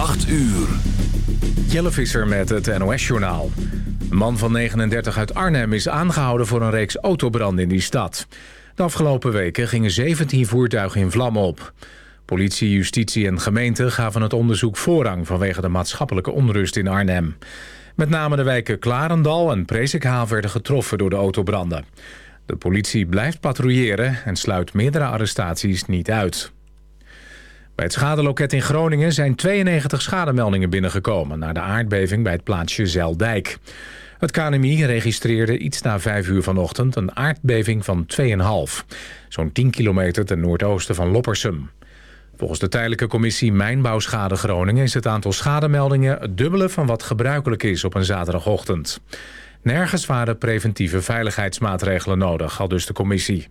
8 uur. Jelle Visser met het NOS-journaal. Een man van 39 uit Arnhem is aangehouden voor een reeks autobranden in die stad. De afgelopen weken gingen 17 voertuigen in vlam op. Politie, justitie en gemeente gaven het onderzoek voorrang... vanwege de maatschappelijke onrust in Arnhem. Met name de wijken Klarendal en Presikhaaf werden getroffen door de autobranden. De politie blijft patrouilleren en sluit meerdere arrestaties niet uit. Bij het schadeloket in Groningen zijn 92 schademeldingen binnengekomen... na de aardbeving bij het plaatsje Zeldijk. Het KNMI registreerde iets na 5 uur vanochtend een aardbeving van 2,5. Zo'n 10 kilometer ten noordoosten van Loppersum. Volgens de tijdelijke commissie Mijnbouwschade Groningen... is het aantal schademeldingen het dubbele van wat gebruikelijk is op een zaterdagochtend. Nergens waren preventieve veiligheidsmaatregelen nodig, al dus de commissie.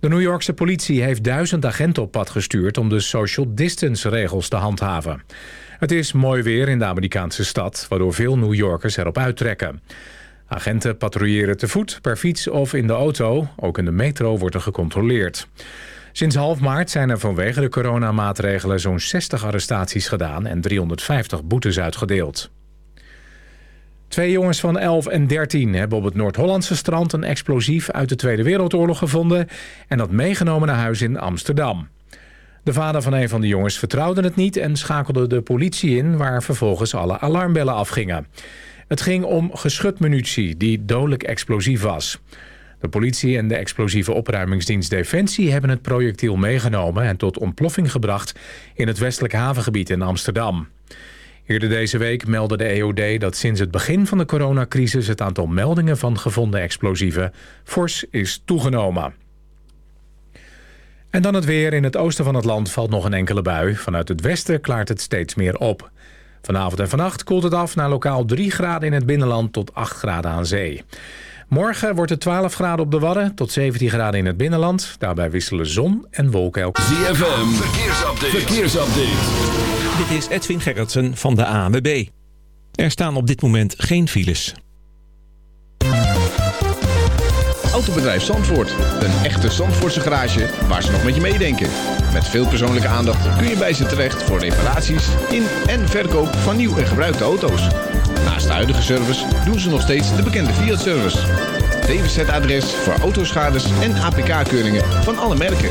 De New Yorkse politie heeft duizend agenten op pad gestuurd... om de social distance regels te handhaven. Het is mooi weer in de Amerikaanse stad... waardoor veel New Yorkers erop uittrekken. Agenten patrouilleren te voet, per fiets of in de auto. Ook in de metro wordt er gecontroleerd. Sinds half maart zijn er vanwege de coronamaatregelen... zo'n 60 arrestaties gedaan en 350 boetes uitgedeeld. Twee jongens van 11 en 13 hebben op het Noord-Hollandse strand... een explosief uit de Tweede Wereldoorlog gevonden... en dat meegenomen naar huis in Amsterdam. De vader van een van de jongens vertrouwde het niet... en schakelde de politie in, waar vervolgens alle alarmbellen afgingen. Het ging om geschutmunitie die dodelijk explosief was. De politie en de explosieve opruimingsdienst Defensie... hebben het projectiel meegenomen en tot ontploffing gebracht... in het westelijk havengebied in Amsterdam. Eerder deze week meldde de EOD dat sinds het begin van de coronacrisis... het aantal meldingen van gevonden explosieven fors is toegenomen. En dan het weer. In het oosten van het land valt nog een enkele bui. Vanuit het westen klaart het steeds meer op. Vanavond en vannacht koelt het af naar lokaal 3 graden in het binnenland tot 8 graden aan zee. Morgen wordt het 12 graden op de Wadden tot 17 graden in het binnenland. Daarbij wisselen zon en wolken elkaar. ZFM, verkeersupdate. verkeersupdate. Dit is Edwin Gerritsen van de ANWB. Er staan op dit moment geen files. Autobedrijf Zandvoort. Een echte Zandvoortse garage waar ze nog met je meedenken. Met veel persoonlijke aandacht kun je bij ze terecht voor reparaties in en verkoop van nieuw en gebruikte auto's. Naast de huidige service doen ze nog steeds de bekende Fiat-service. DWZ-adres voor autoschades en APK-keuringen van alle merken.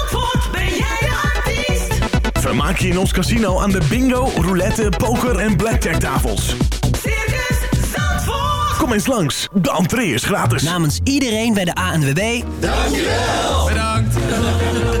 Vermaak je in ons casino aan de bingo, roulette, poker en blackjack tafels. Circus Zandvoort. Kom eens langs, de entree is gratis. Namens iedereen bij de ANWB... Dankjewel! Bedankt!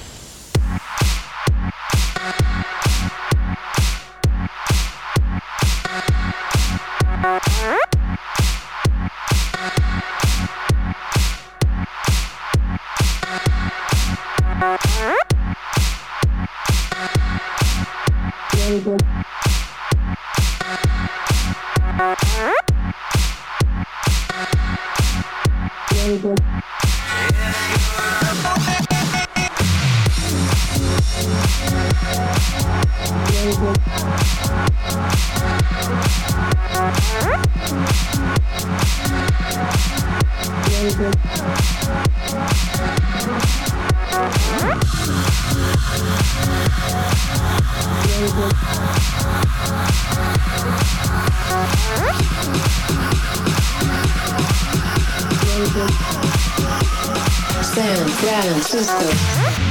Silence system.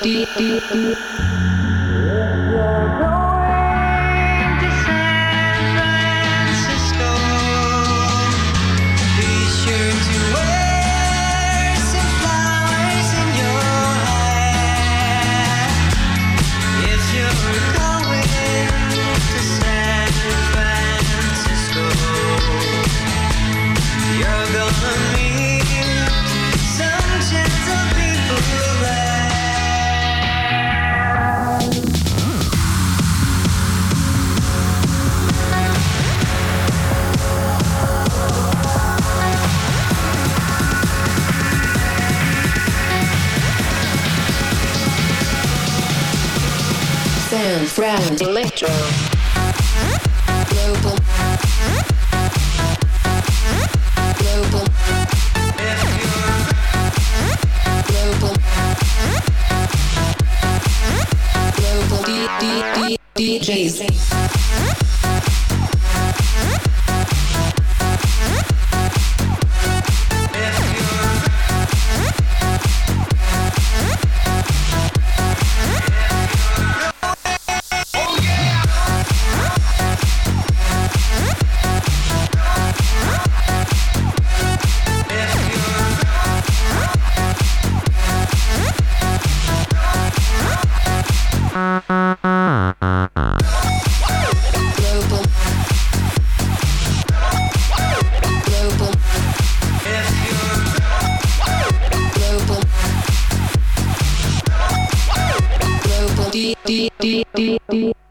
do do do friend. D D D D D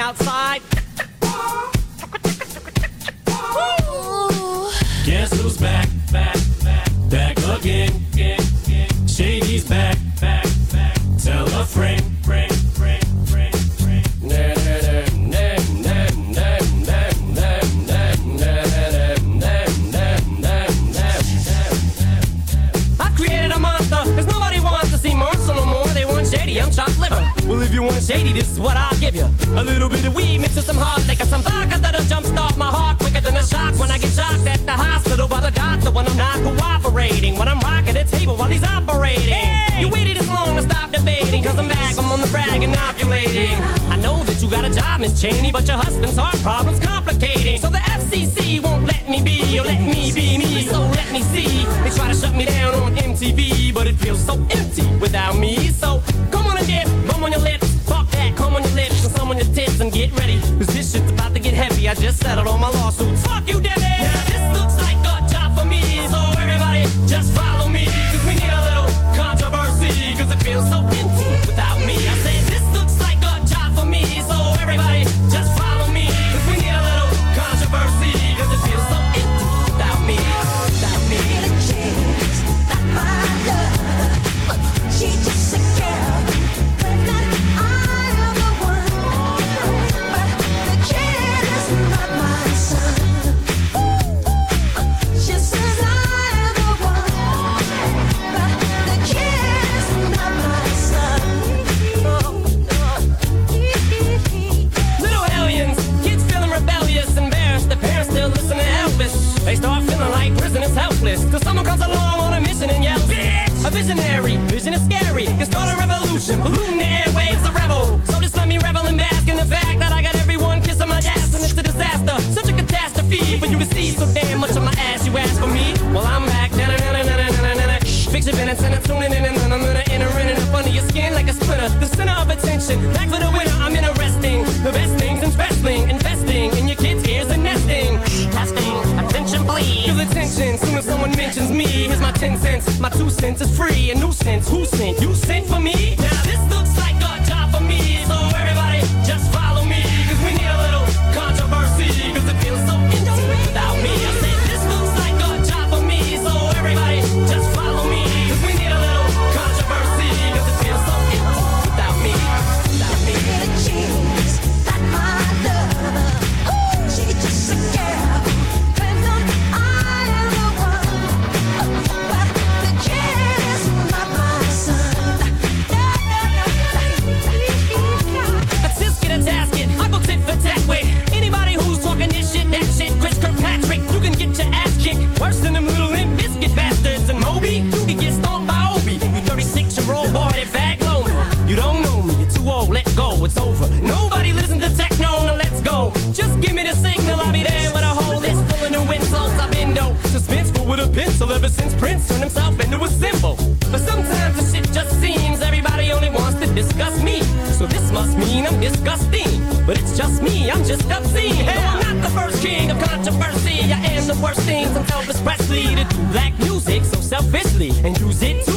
outside. Diamond Cheney, but your husband's heart problem's complicating. So the FCC won't let me be, or let me be me, so let me see. They try to shut me down on MTV, but it feels so empty without me. So come on and dip, bum on your lips, fuck that, come on your lips, and some on your tits, and get ready. Cause this shit's about to get heavy, I just settled all my lawsuits. Fuck you, My two cents is free, a nuisance. Who sent? You sent for me? disgusting. But it's just me, I'm just obscene. Hey, I'm not the first king of controversy. I am the worst thing from Elvis Presley to do black music so selfishly and use it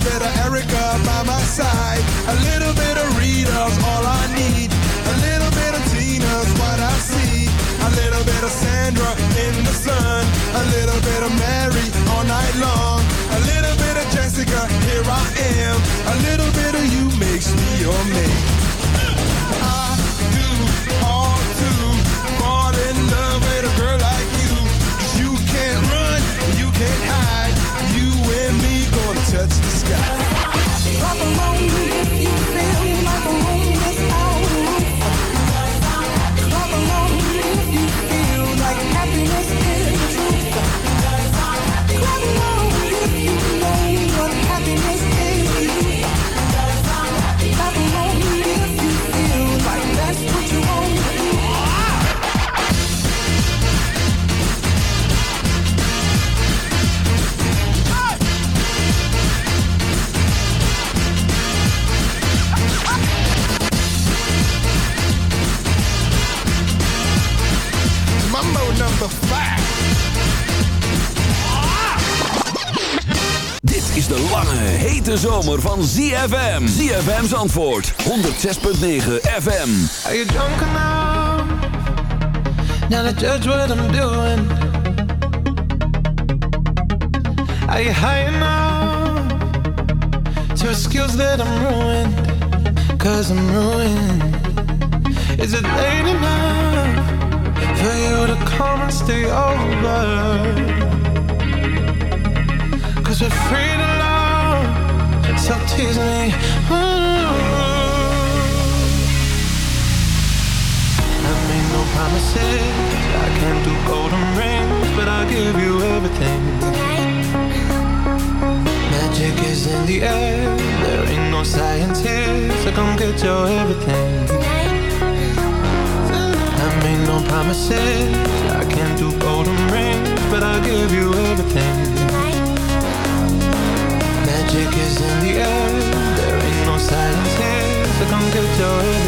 that I de lange, hete zomer van ZFM. ZFM's antwoord, 106.9 FM. Are you drunk enough? Now to judge what I'm doing. Are you high enough? To skills that I'm ruined. Cause I'm ruined. Is it late enough? For you to come and stay over? Cause we're free to me. Hmm. I made no promises, I can't do golden rings, but I'll give you everything. Magic is in the air, there ain't no science here, so get your everything. I made no promises, I can't do golden rings, but I'll give you everything. In the air, there ain't no science here, so come your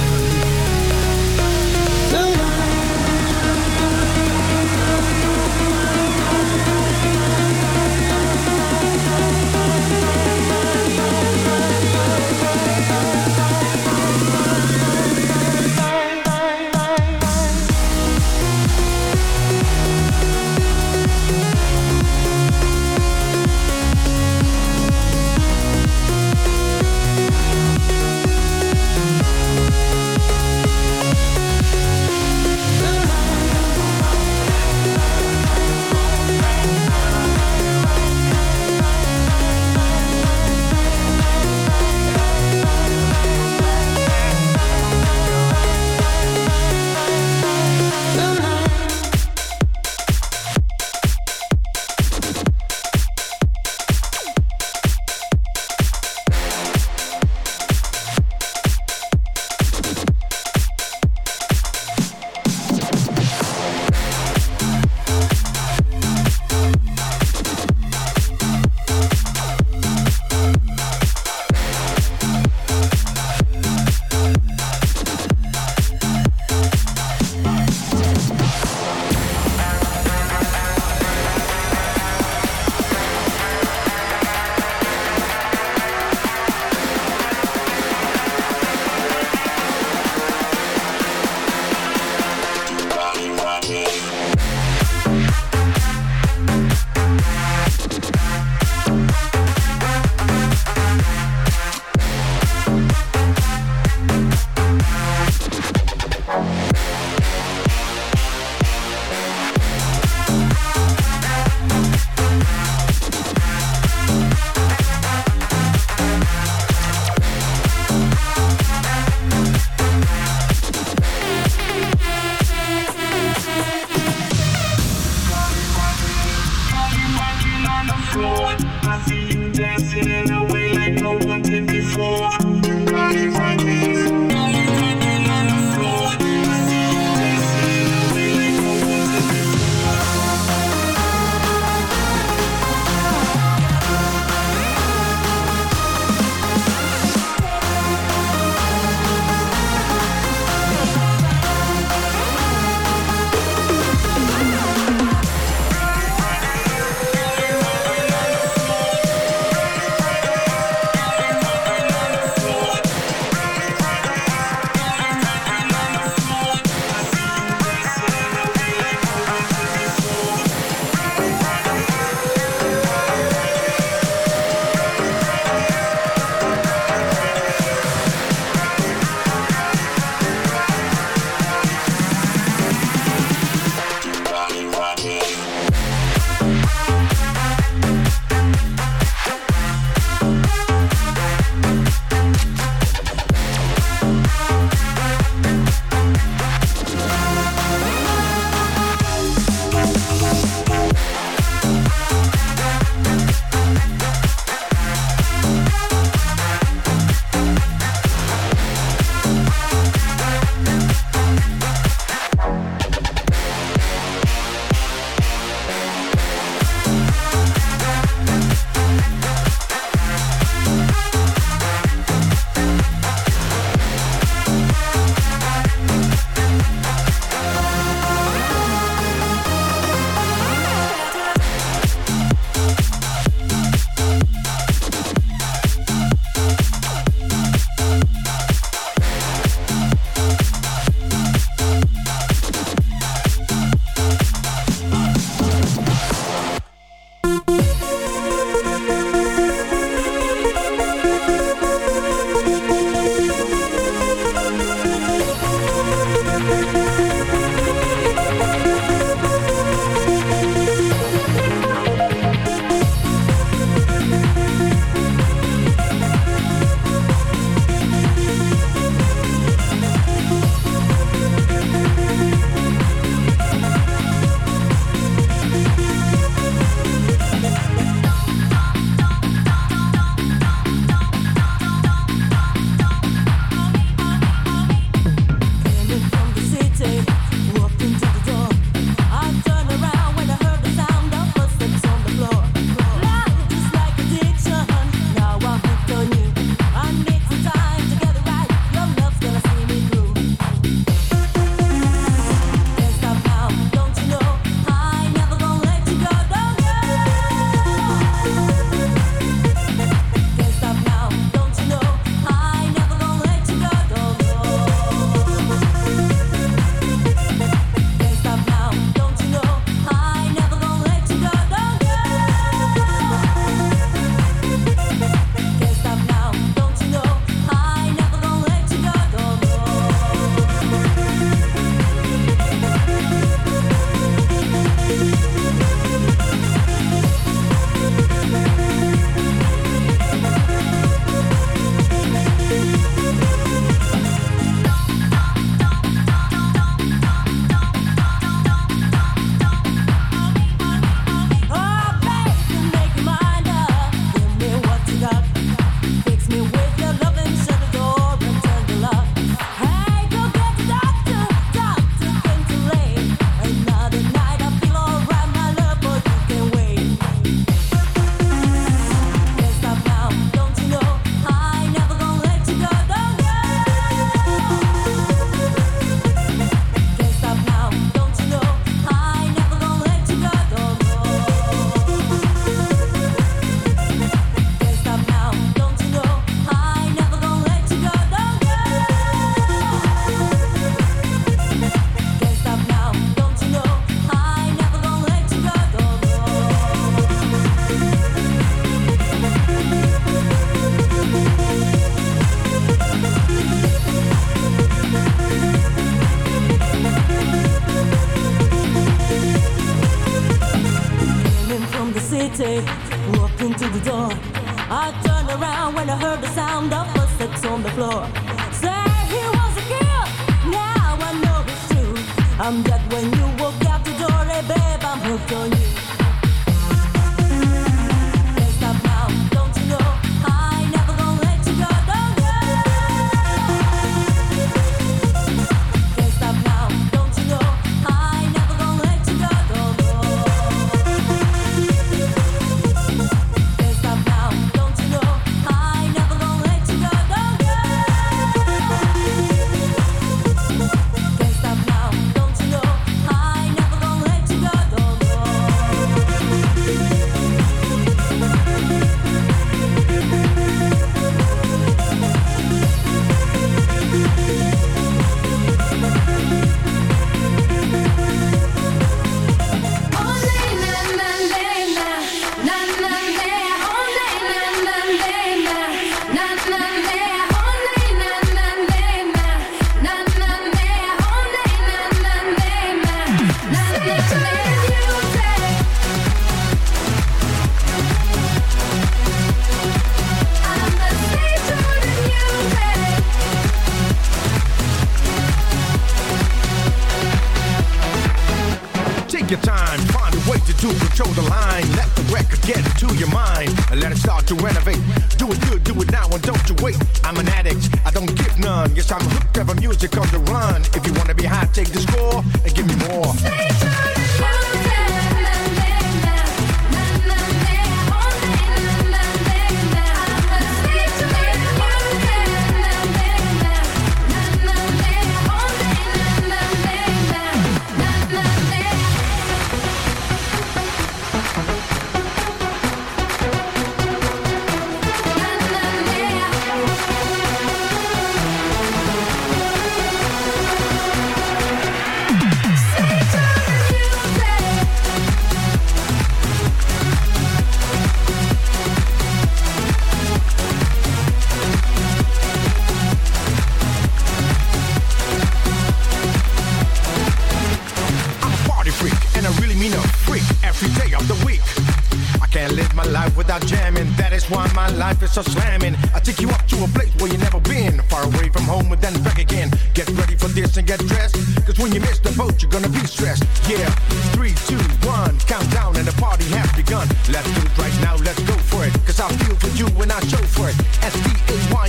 gonna be stressed. Yeah, three, two, one, countdown and the party has begun. Let's do it right now, let's go for it. Cause I feel for you and I show for it. S P H Y.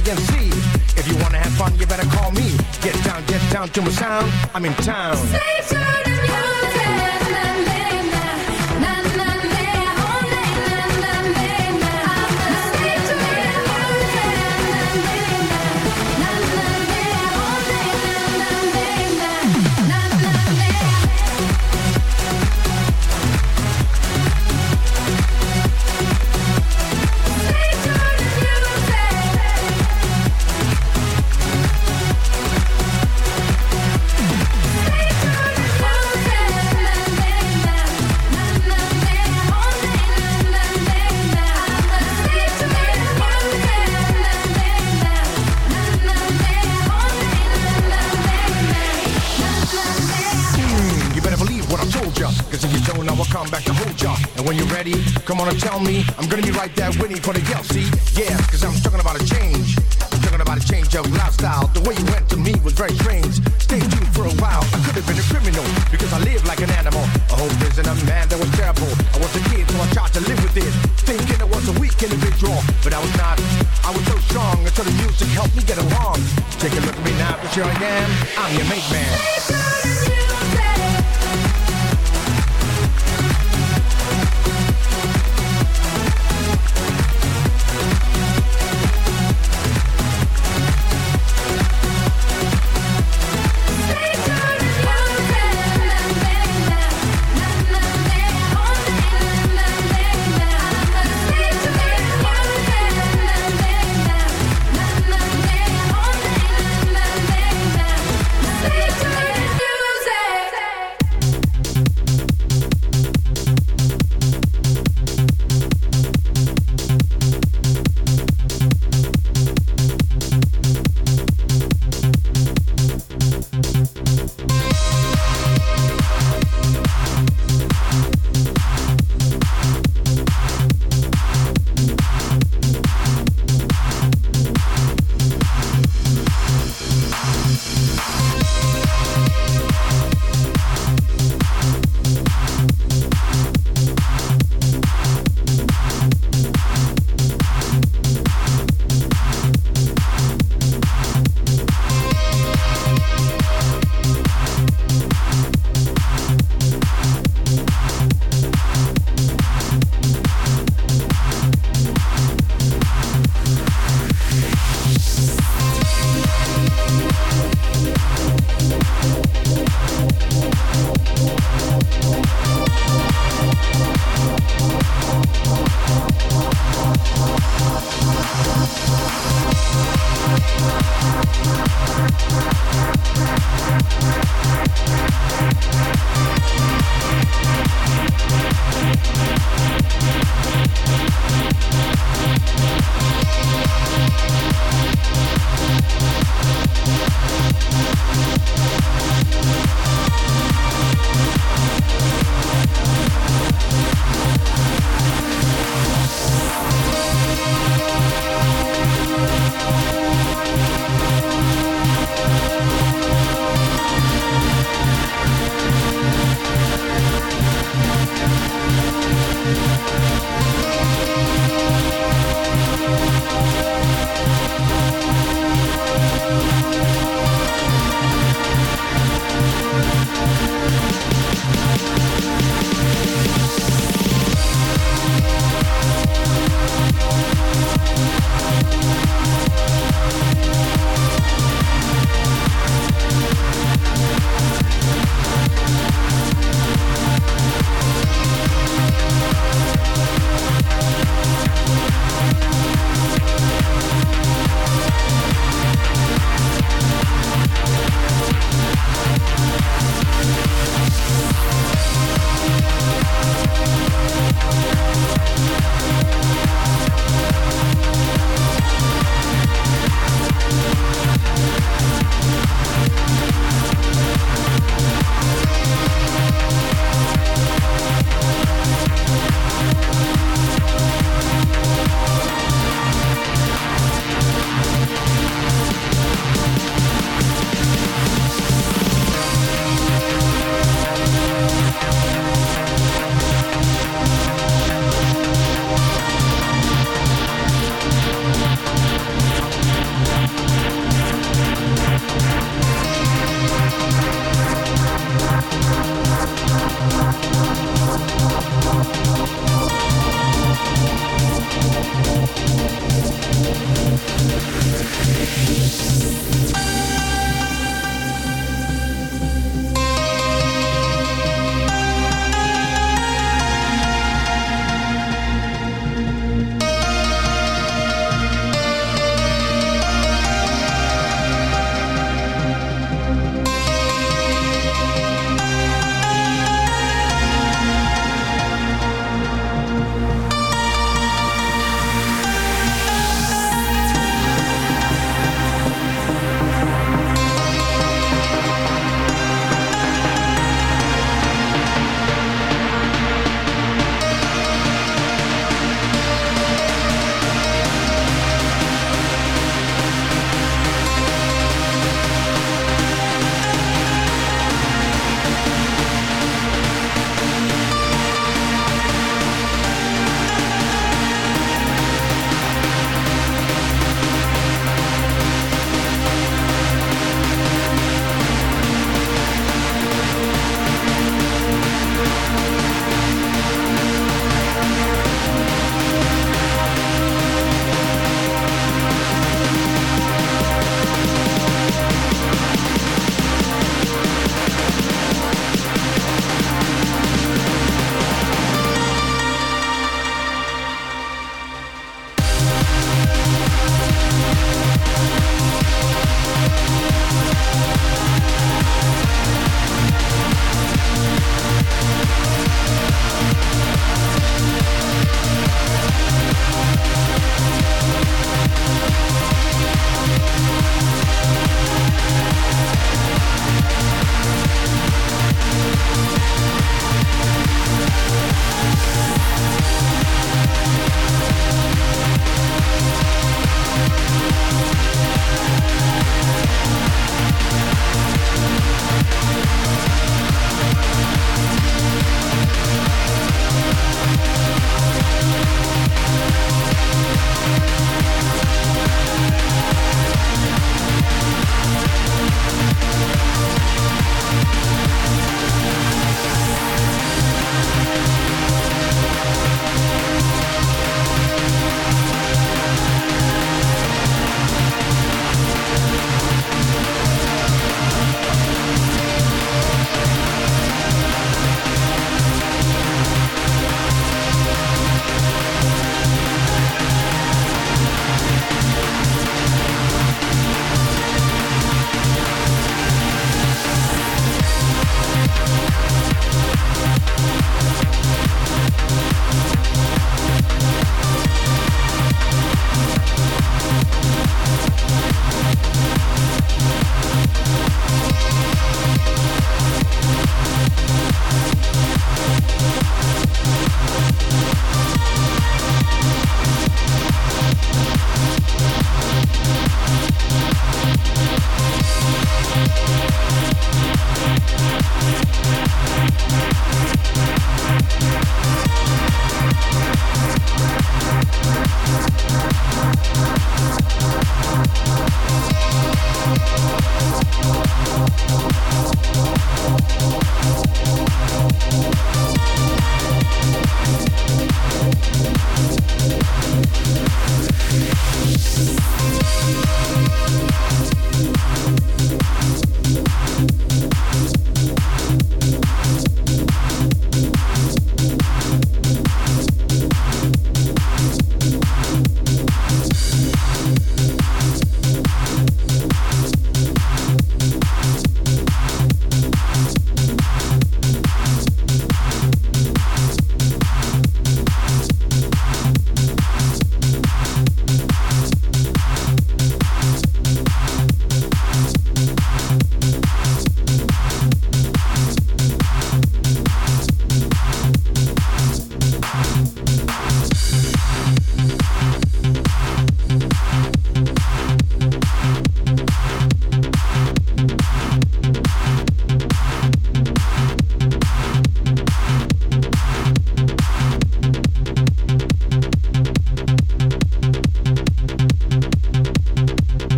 If you wanna have fun, you better call me. Get down, get down to my sound. I'm in town. tell me I'm gonna be right there with you for the yell. Yeah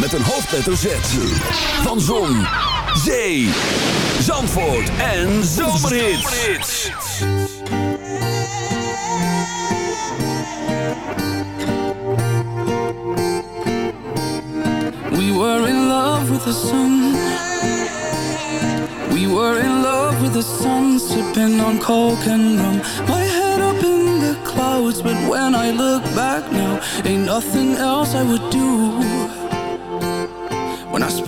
met een hoofdletter Z. Van Zon, Zee, Zandvoort en Zomerhits. We were in love with the sun. We were in love with the sun, sipping on coke and rum. My head up in the clouds, but when I look back now, ain't nothing else I would do.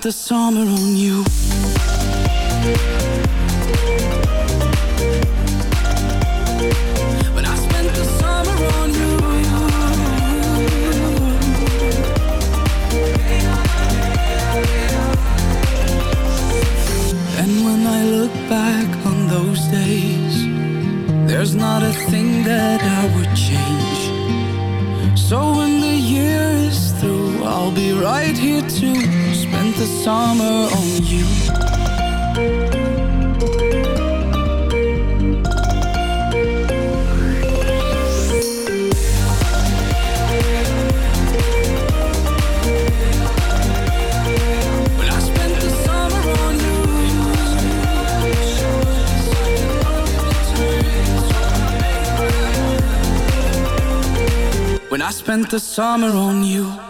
The summer on you. The summer on you.